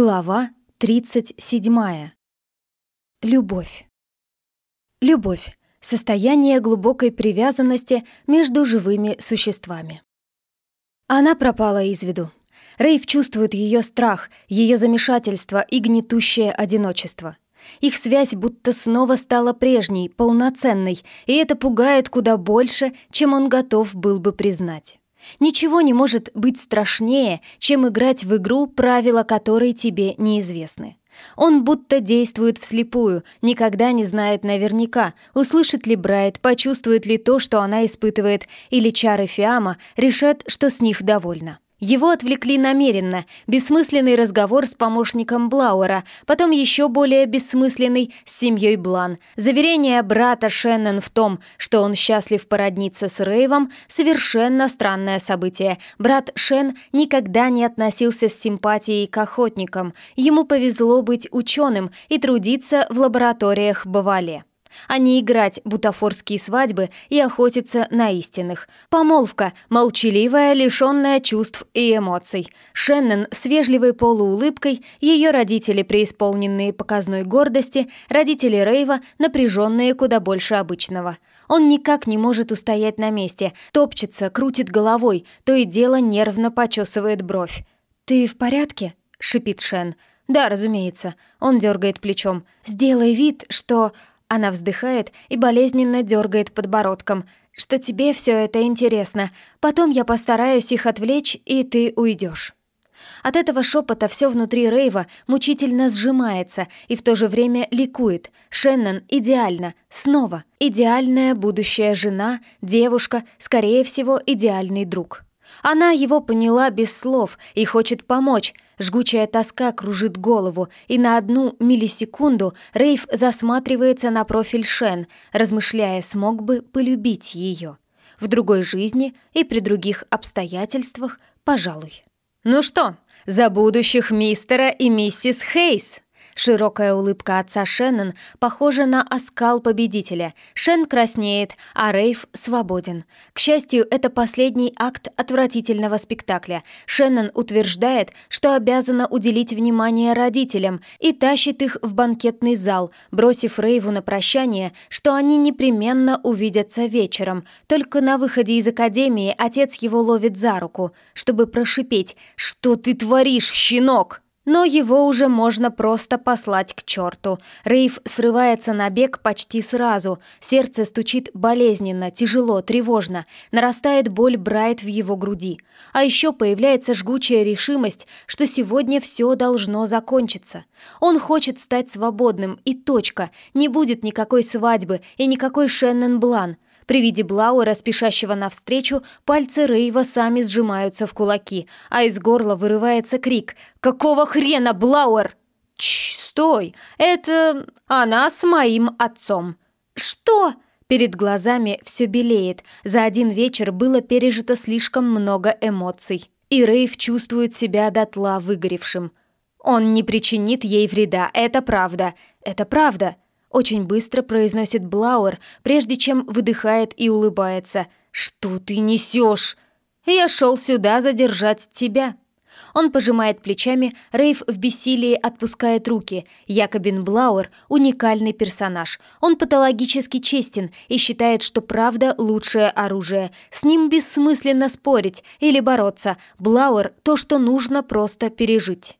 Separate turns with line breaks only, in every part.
Глава 37. Любовь. Любовь — состояние глубокой привязанности между живыми существами. Она пропала из виду. Рейв чувствует ее страх, ее замешательство и гнетущее одиночество. Их связь будто снова стала прежней, полноценной, и это пугает куда больше, чем он готов был бы признать. Ничего не может быть страшнее, чем играть в игру, правила которой тебе неизвестны. Он будто действует вслепую, никогда не знает наверняка, услышит ли Брайт, почувствует ли то, что она испытывает, или чары Фиама решат, что с них довольна. Его отвлекли намеренно. Бессмысленный разговор с помощником Блауэра, потом еще более бессмысленный с семьей Блан. Заверение брата Шеннон в том, что он счастлив породниться с Рейвом, совершенно странное событие. Брат Шен никогда не относился с симпатией к охотникам. Ему повезло быть ученым и трудиться в лабораториях Бавале а не играть бутафорские свадьбы и охотиться на истинных. Помолвка, молчаливая, лишенная чувств и эмоций. Шеннон с вежливой полуулыбкой, ее родители, преисполненные показной гордости, родители Рейва, напряженные куда больше обычного. Он никак не может устоять на месте, топчется, крутит головой, то и дело нервно почесывает бровь. «Ты в порядке?» — шипит Шен. «Да, разумеется». Он дергает плечом. «Сделай вид, что...» Она вздыхает и болезненно дергает подбородком, что тебе все это интересно. Потом я постараюсь их отвлечь, и ты уйдешь. От этого шепота все внутри Рейва мучительно сжимается и в то же время ликует. Шеннон идеально, снова. Идеальная будущая жена, девушка, скорее всего, идеальный друг. Она его поняла без слов и хочет помочь. Жгучая тоска кружит голову, и на одну миллисекунду Рейв засматривается на профиль Шен, размышляя, смог бы полюбить ее. В другой жизни и при других обстоятельствах, пожалуй. «Ну что, за будущих мистера и миссис Хейс!» Широкая улыбка отца Шеннон похожа на оскал победителя. Шен краснеет, а Рейв свободен. К счастью, это последний акт отвратительного спектакля. Шеннон утверждает, что обязана уделить внимание родителям и тащит их в банкетный зал, бросив Рейву на прощание, что они непременно увидятся вечером. Только на выходе из академии отец его ловит за руку, чтобы прошипеть «Что ты творишь, щенок?» Но его уже можно просто послать к черту. Рейв срывается на бег почти сразу. Сердце стучит болезненно, тяжело, тревожно. Нарастает боль Брайт в его груди. А еще появляется жгучая решимость, что сегодня все должно закончиться. Он хочет стать свободным, и точка. Не будет никакой свадьбы и никакой Шеннон Блан. При виде Блауэра, спешащего навстречу, пальцы Рейва сами сжимаются в кулаки, а из горла вырывается крик «Какого хрена, Блауэр?» «Чш, стой! Это она с моим отцом!» «Что?» Перед глазами все белеет. За один вечер было пережито слишком много эмоций. И Рейв чувствует себя дотла выгоревшим. Он не причинит ей вреда, это правда. Это правда. Очень быстро произносит Блауэр, прежде чем выдыхает и улыбается. «Что ты несешь? Я шел сюда задержать тебя». Он пожимает плечами, Рейв в бессилии отпускает руки. Якобин Блауэр — уникальный персонаж. Он патологически честен и считает, что правда — лучшее оружие. С ним бессмысленно спорить или бороться. Блауэр — то, что нужно просто пережить.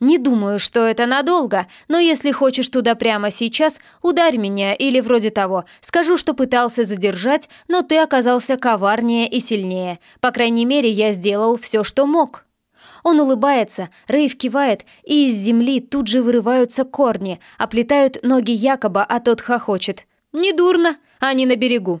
Не думаю, что это надолго, но если хочешь туда прямо сейчас, ударь меня или вроде того. Скажу, что пытался задержать, но ты оказался коварнее и сильнее. По крайней мере, я сделал все, что мог». Он улыбается, Рейв кивает, и из земли тут же вырываются корни, оплетают ноги Якоба, а тот хохочет. «Недурно, они на берегу».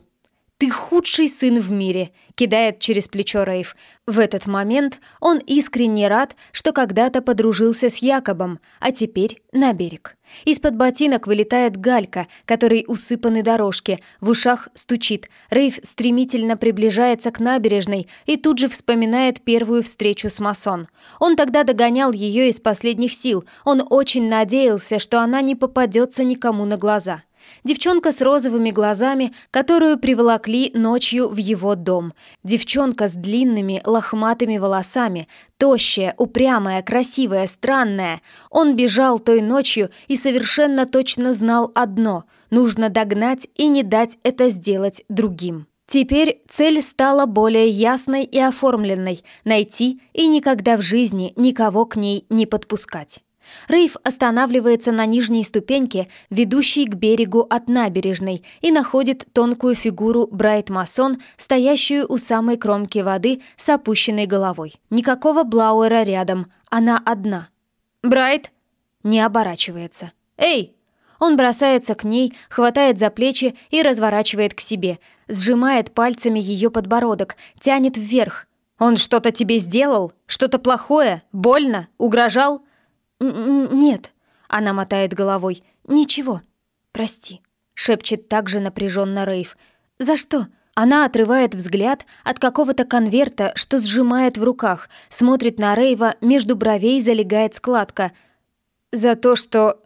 «Ты худший сын в мире», — кидает через плечо Рейв. В этот момент он искренне рад, что когда-то подружился с Якобом, а теперь на берег. Из-под ботинок вылетает галька, которой усыпаны дорожки, в ушах стучит. Рейв стремительно приближается к набережной и тут же вспоминает первую встречу с масон. Он тогда догонял ее из последних сил, он очень надеялся, что она не попадется никому на глаза. Девчонка с розовыми глазами, которую приволокли ночью в его дом. Девчонка с длинными лохматыми волосами, тощая, упрямая, красивая, странная. Он бежал той ночью и совершенно точно знал одно — нужно догнать и не дать это сделать другим. Теперь цель стала более ясной и оформленной — найти и никогда в жизни никого к ней не подпускать. Рейв останавливается на нижней ступеньке, ведущей к берегу от набережной, и находит тонкую фигуру Брайт Масон, стоящую у самой кромки воды с опущенной головой. Никакого Блауэра рядом, она одна. «Брайт!» Не оборачивается. «Эй!» Он бросается к ней, хватает за плечи и разворачивает к себе, сжимает пальцами ее подбородок, тянет вверх. «Он что-то тебе сделал? Что-то плохое? Больно? Угрожал?»
«Нет», — она мотает головой. «Ничего. Прости», — шепчет также напряженно Рейв. «За что?» Она отрывает взгляд от какого-то конверта, что сжимает в руках, смотрит на Рейва, между бровей залегает складка.
«За то, что...»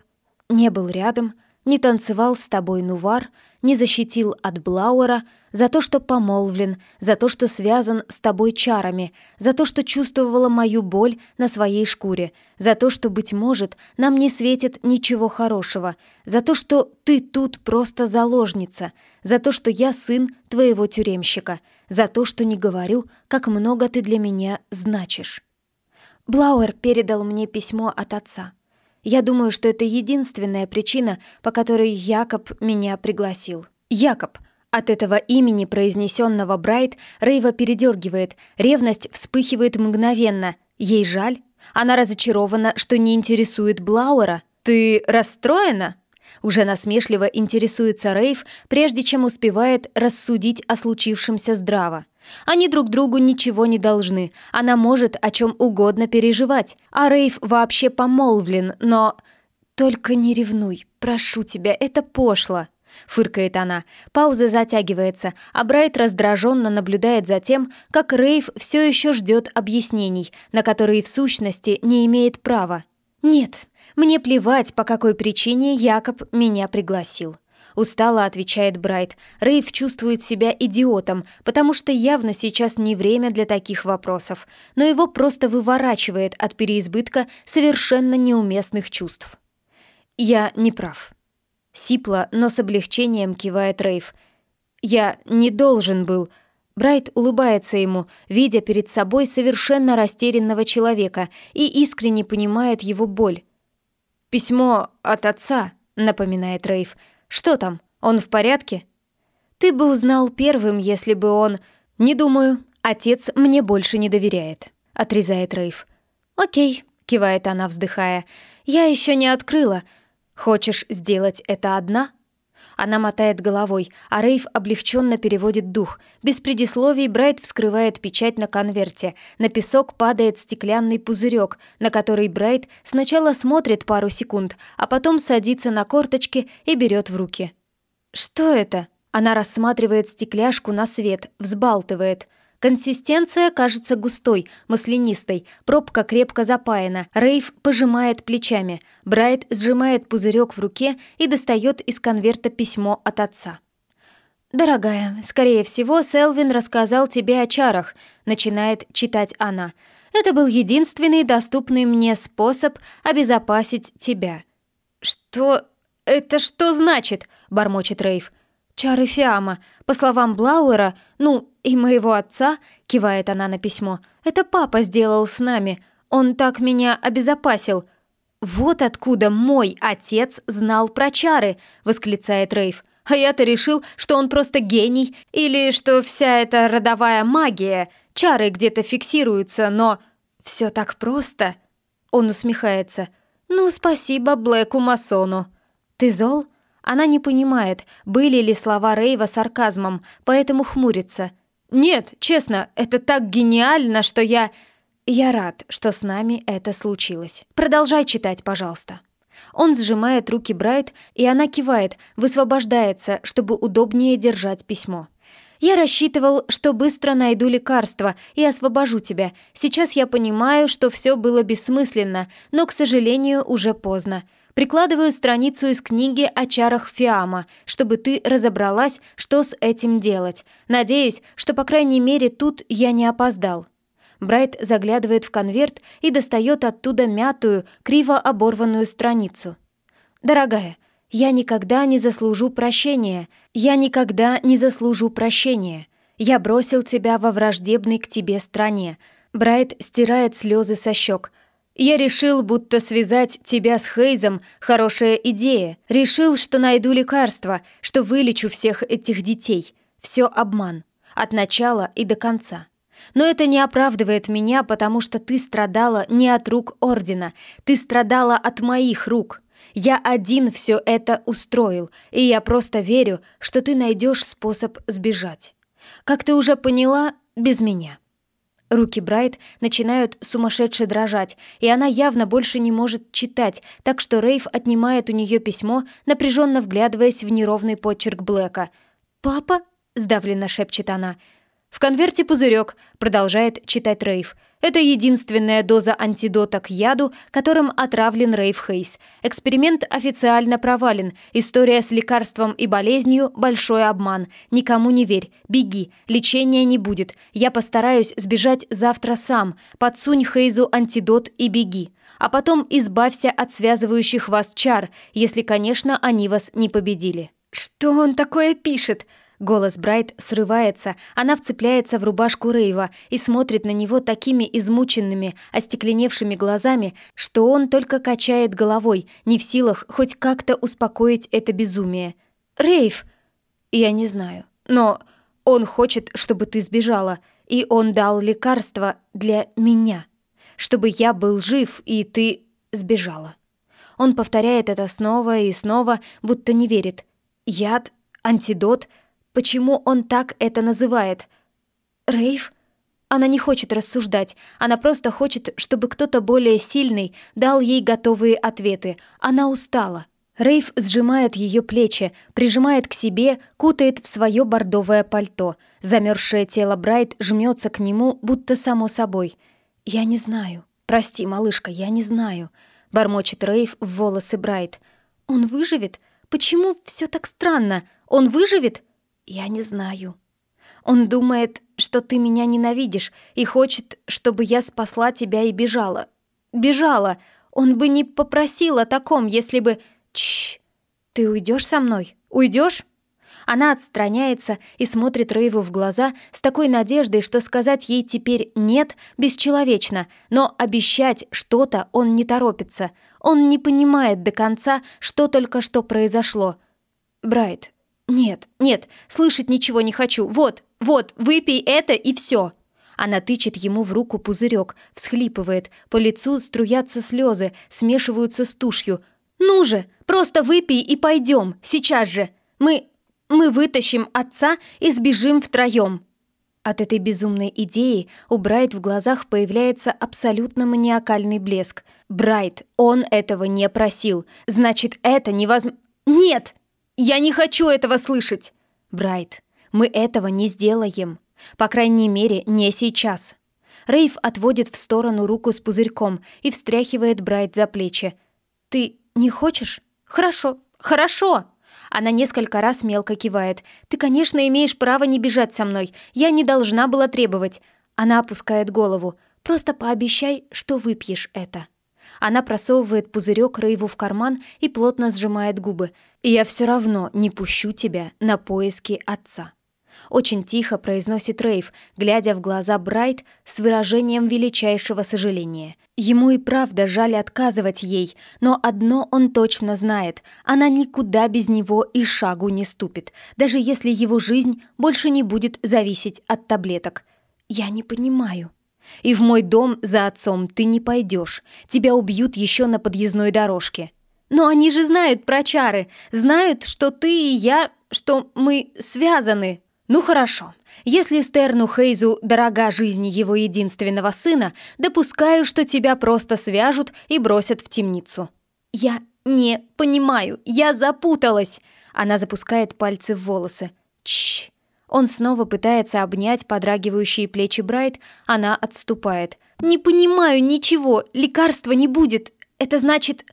«Не был рядом, не танцевал с тобой Нувар, не защитил от Блауэра, за то, что помолвлен, за то, что связан с тобой чарами, за то, что чувствовала мою боль на своей шкуре, за то, что, быть может, нам не светит ничего хорошего, за то, что ты тут просто заложница, за то, что я сын твоего тюремщика, за то, что не говорю, как много ты для меня значишь. Блауэр передал мне письмо от отца. Я думаю, что это единственная причина, по которой Якоб меня пригласил. Якоб — от этого имени, произнесенного Брайт, Рейва передергивает, ревность вспыхивает мгновенно. Ей жаль. Она разочарована, что не интересует Блауэра. «Ты расстроена?» Уже насмешливо интересуется Рейв, прежде чем успевает рассудить о случившемся здраво. Они друг другу ничего не должны. Она может о чем угодно переживать. А Рейв вообще помолвлен, но... «Только не ревнуй, прошу тебя, это пошло», — фыркает она. Пауза затягивается, а Брайт раздраженно наблюдает за тем, как Рейв все еще ждет объяснений, на которые в сущности не имеет права. «Нет, мне плевать, по какой причине Якоб меня пригласил». Устало отвечает Брайт. Рейв чувствует себя идиотом, потому что явно сейчас не время для таких вопросов, но его просто выворачивает от переизбытка совершенно неуместных чувств. «Я не прав», Сипло, но с облегчением кивает Рейв. «Я не должен был...» Брайт улыбается ему, видя перед собой совершенно растерянного человека и искренне понимает его боль. «Письмо от отца», — напоминает Рейв. «Что там? Он в порядке?» «Ты бы узнал первым, если бы он...» «Не думаю. Отец мне больше не доверяет», — отрезает Рейв. «Окей», — кивает она, вздыхая. «Я еще не открыла. «Хочешь сделать это одна?» Она мотает головой, а Рейв облегченно переводит дух. Без предисловий Брайт вскрывает печать на конверте. На песок падает стеклянный пузырек, на который Брайт сначала смотрит пару секунд, а потом садится на корточки и берет в руки. «Что это?» Она рассматривает стекляшку на свет, взбалтывает. Консистенция кажется густой, маслянистой, пробка крепко запаяна. Рейв пожимает плечами. Брайт сжимает пузырек в руке и достает из конверта письмо от отца. «Дорогая, скорее всего, Селвин рассказал тебе о чарах», — начинает читать она. «Это был единственный доступный мне способ обезопасить тебя». «Что? Это что значит?» — бормочет Рейв. «Чары Фиама. По словам Блауэра, ну, и моего отца», — кивает она на письмо, «это папа сделал с нами. Он так меня обезопасил». «Вот откуда мой отец знал про чары!» — восклицает Рейв. «А я-то решил, что он просто гений, или что вся эта родовая магия, чары где-то фиксируются, но...» «Все так просто!» Он усмехается. «Ну, спасибо Блэку Масону». «Ты зол?» Она не понимает, были ли слова Рейва сарказмом, поэтому хмурится. «Нет, честно, это так гениально, что я...» «Я рад, что с нами это случилось. Продолжай читать, пожалуйста». Он сжимает руки Брайт, и она кивает, высвобождается, чтобы удобнее держать письмо. Я рассчитывал, что быстро найду лекарство и освобожу тебя. Сейчас я понимаю, что все было бессмысленно, но, к сожалению, уже поздно. Прикладываю страницу из книги о чарах Фиама, чтобы ты разобралась, что с этим делать. Надеюсь, что, по крайней мере, тут я не опоздал». Брайт заглядывает в конверт и достает оттуда мятую, криво оборванную страницу. «Дорогая, я никогда не заслужу прощения. Я никогда не заслужу прощения. Я бросил тебя во враждебной к тебе стране». Брайт стирает слезы со щек. «Я решил, будто связать тебя с Хейзом — хорошая идея. Решил, что найду лекарство, что вылечу всех этих детей. Все обман. От начала и до конца». Но это не оправдывает меня, потому что ты страдала не от рук Ордена, ты страдала от моих рук. Я один все это устроил, и я просто верю, что ты найдешь способ сбежать. Как ты уже поняла, без меня». Руки Брайт начинают сумасшедше дрожать, и она явно больше не может читать, так что Рейв отнимает у нее письмо, напряженно вглядываясь в неровный почерк Блэка. «Папа?» — сдавленно шепчет она — в конверте пузырек, продолжает читать Рейв. Это единственная доза антидота к яду, которым отравлен Рейв Хейс. Эксперимент официально провален. История с лекарством и болезнью – большой обман. Никому не верь. Беги. Лечения не будет. Я постараюсь сбежать завтра сам. Подсунь Хейзу антидот и беги. А потом избавься от связывающих вас чар, если, конечно, они вас не победили. «Что он такое пишет?» Голос Брайт срывается, она вцепляется в рубашку Рейва и смотрит на него такими измученными, остекленевшими глазами, что он только качает головой, не в силах хоть как-то успокоить это безумие. «Рейв!» «Я не знаю, но он хочет, чтобы ты сбежала, и он дал лекарство для меня, чтобы я был жив, и ты сбежала». Он повторяет это снова и снова, будто не верит. «Яд? Антидот?» Почему он так это называет? Рейв? Она не хочет рассуждать, она просто хочет, чтобы кто-то более сильный дал ей готовые ответы. Она устала. Рейв сжимает ее плечи, прижимает к себе, кутает в свое бордовое пальто. Замерзшее тело Брайт жмется к нему, будто само собой. «Я не знаю. Прости, малышка, я не знаю», — бормочет Рейв в волосы Брайт. «Он выживет? Почему все так странно? Он выживет?» «Я не знаю. Он думает, что ты меня ненавидишь и хочет, чтобы я спасла тебя и бежала. Бежала! Он бы не попросил о таком, если бы... Чш! Ты уйдешь со мной? Уйдешь? Она отстраняется и смотрит Рейву в глаза с такой надеждой, что сказать ей теперь «нет» бесчеловечно, но обещать что-то он не торопится. Он не понимает до конца, что только что произошло. «Брайт, «Нет, нет, слышать ничего не хочу. Вот, вот, выпей это и все!» Она тычет ему в руку пузырек, всхлипывает, по лицу струятся слезы, смешиваются с тушью. «Ну же, просто выпей и пойдем, сейчас же! Мы... мы вытащим отца и сбежим втроем!» От этой безумной идеи у Брайт в глазах появляется абсолютно маниакальный блеск. Брайт, он этого не просил. Значит, это невозможно... Нет! «Я не хочу этого слышать!» «Брайт, мы этого не сделаем. По крайней мере, не сейчас». Рейв отводит в сторону руку с пузырьком и встряхивает Брайт за плечи. «Ты не хочешь? Хорошо, хорошо!» Она несколько раз мелко кивает. «Ты, конечно, имеешь право не бежать со мной. Я не должна была требовать». Она опускает голову. «Просто пообещай, что выпьешь это». Она просовывает пузырек Рейву в карман и плотно сжимает губы. «Я все равно не пущу тебя на поиски отца». Очень тихо произносит Рейв, глядя в глаза Брайт с выражением величайшего сожаления. Ему и правда жаль отказывать ей, но одно он точно знает — она никуда без него и шагу не ступит, даже если его жизнь больше не будет зависеть от таблеток. «Я не понимаю», и в мой дом за отцом ты не пойдешь. Тебя убьют еще на подъездной дорожке. Но они же знают про чары, знают, что ты и я, что мы связаны. Ну хорошо. Если Стерну Хейзу дорога жизнь его единственного сына, допускаю, что тебя просто свяжут и бросят в темницу. Я не понимаю, я запуталась. Она запускает пальцы в волосы. Чш.
Он снова пытается обнять подрагивающие плечи Брайт, она отступает. «Не понимаю ничего, лекарства не будет. Это значит...»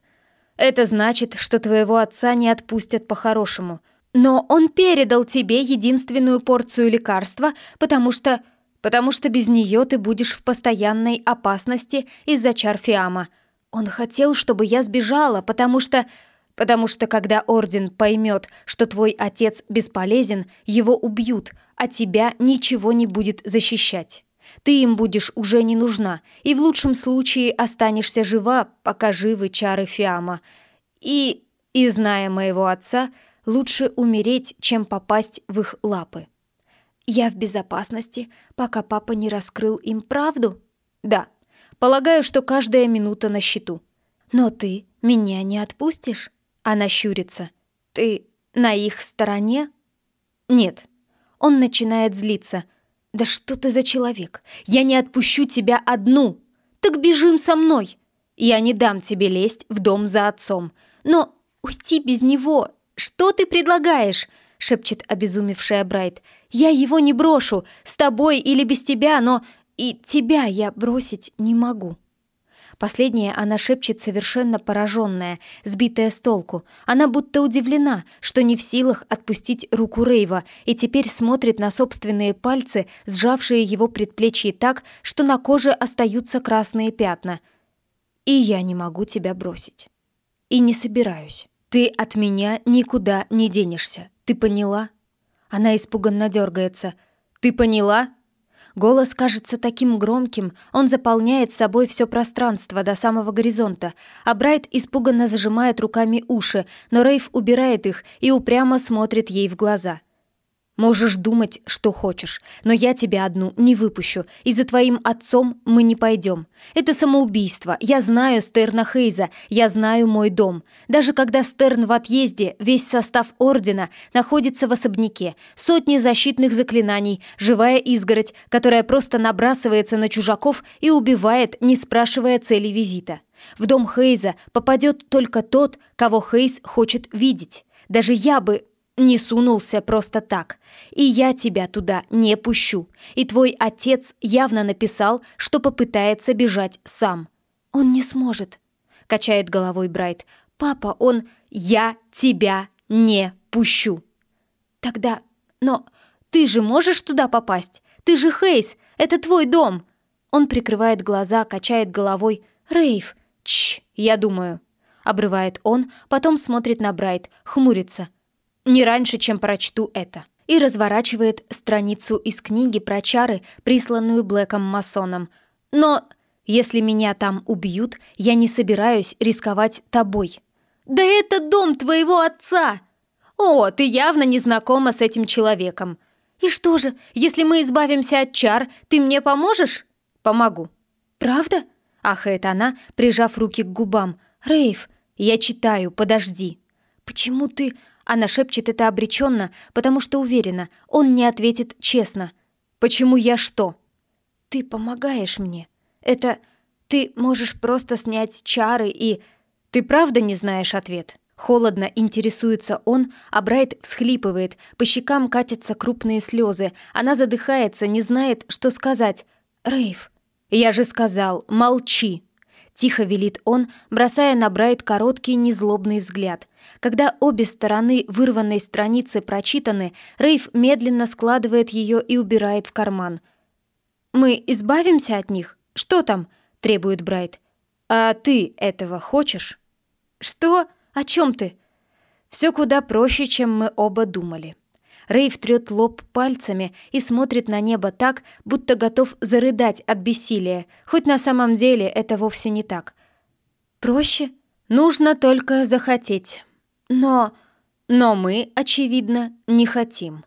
«Это значит, что твоего отца не отпустят по-хорошему. Но он передал тебе единственную порцию лекарства, потому что... Потому что без нее ты будешь в постоянной опасности из-за чар Фиама. Он хотел, чтобы я сбежала, потому что... Потому что когда Орден поймет, что твой отец бесполезен, его убьют, а тебя ничего не будет защищать. Ты им будешь уже не нужна, и в лучшем случае останешься жива, пока живы чары Фиама. И, и зная моего отца, лучше умереть, чем попасть в их лапы. Я в безопасности, пока папа не раскрыл им правду? Да. Полагаю, что каждая минута на счету. Но ты меня не отпустишь? Она щурится. Ты на их стороне? Нет. Он начинает злиться. Да что ты за человек? Я не отпущу тебя одну. Так бежим со мной. Я не дам тебе лезть в дом за отцом. Но уйти без него «Что ты предлагаешь?» — шепчет обезумевшая Брайт. «Я его не брошу, с тобой или без тебя, но и тебя я бросить не могу». Последнее она шепчет совершенно пораженная, сбитая с толку. Она будто удивлена, что не в силах отпустить руку Рейва, и теперь смотрит на собственные пальцы, сжавшие его предплечье так, что на коже остаются красные пятна. «И я не могу тебя бросить. И не собираюсь». «Ты от меня никуда не денешься. Ты поняла?» Она испуганно дергается. «Ты поняла?» Голос кажется таким громким, он заполняет собой все пространство до самого горизонта, а Брайт испуганно зажимает руками уши, но Рейв убирает их и упрямо смотрит ей в глаза. Можешь думать, что хочешь, но я тебя одну не выпущу, и за твоим отцом мы не пойдем. Это самоубийство. Я знаю Стерна Хейза, я знаю мой дом. Даже когда Стерн в отъезде, весь состав Ордена находится в особняке, сотни защитных заклинаний, живая изгородь, которая просто набрасывается на чужаков и убивает, не спрашивая цели визита. В дом Хейза попадет только тот, кого Хейз хочет видеть. Даже я бы не сунулся просто так. И я тебя туда не пущу. И твой отец явно написал, что попытается бежать сам. Он не сможет, качает головой Брайт. Папа, он... Я тебя не пущу. Тогда... Но ты же можешь туда попасть? Ты же Хейс, это твой дом. Он прикрывает глаза, качает головой. Рейв, чш, я думаю. Обрывает он, потом смотрит на Брайт, хмурится. Не раньше, чем прочту это. И разворачивает страницу из книги про чары, присланную Блэком Масоном. Но если меня там убьют, я не собираюсь рисковать тобой. Да это дом твоего отца! О, ты явно не знакома с этим человеком. И что же, если мы избавимся от чар, ты мне поможешь? Помогу. Правда? Ахает она, прижав руки к губам. Рейв, я читаю, подожди. Почему ты... Она шепчет это обреченно, потому что уверена, он не ответит честно. «Почему я что?» «Ты помогаешь мне. Это... Ты можешь просто снять чары и...» «Ты правда не знаешь ответ?» Холодно интересуется он, а Брайт всхлипывает, по щекам катятся крупные слезы. Она задыхается, не знает, что сказать. «Рейв, я же сказал, молчи!» Тихо велит он, бросая на Брайт короткий незлобный взгляд. Когда обе стороны вырванной страницы прочитаны, Рейв медленно складывает ее и убирает в карман. «Мы избавимся от них? Что там?» — требует Брайт. «А ты этого хочешь?» «Что? О чем ты?» «Все куда проще, чем мы оба думали». Рейв трет лоб пальцами и смотрит на небо так, будто готов зарыдать от бессилия, хоть на самом деле это вовсе не так. «Проще? Нужно только захотеть». Но... но мы, очевидно, не хотим.